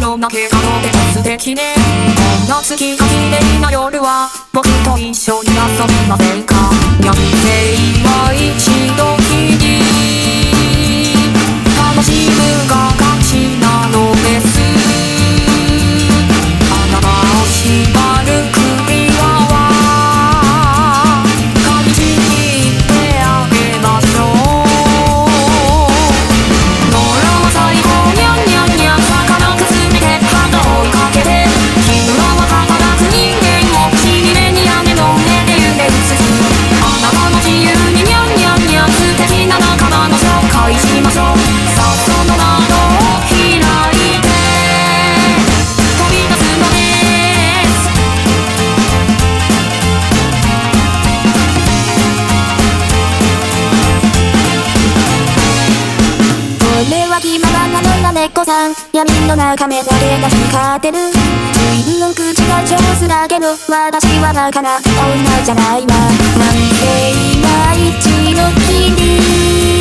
の負けなので素敵ねこんな月が綺麗な夜は僕と一緒に遊びませんか？猫さん闇の中目だけが光ってる自分の口が上手だけど私はバカな女じゃないわ。なんて今一度きり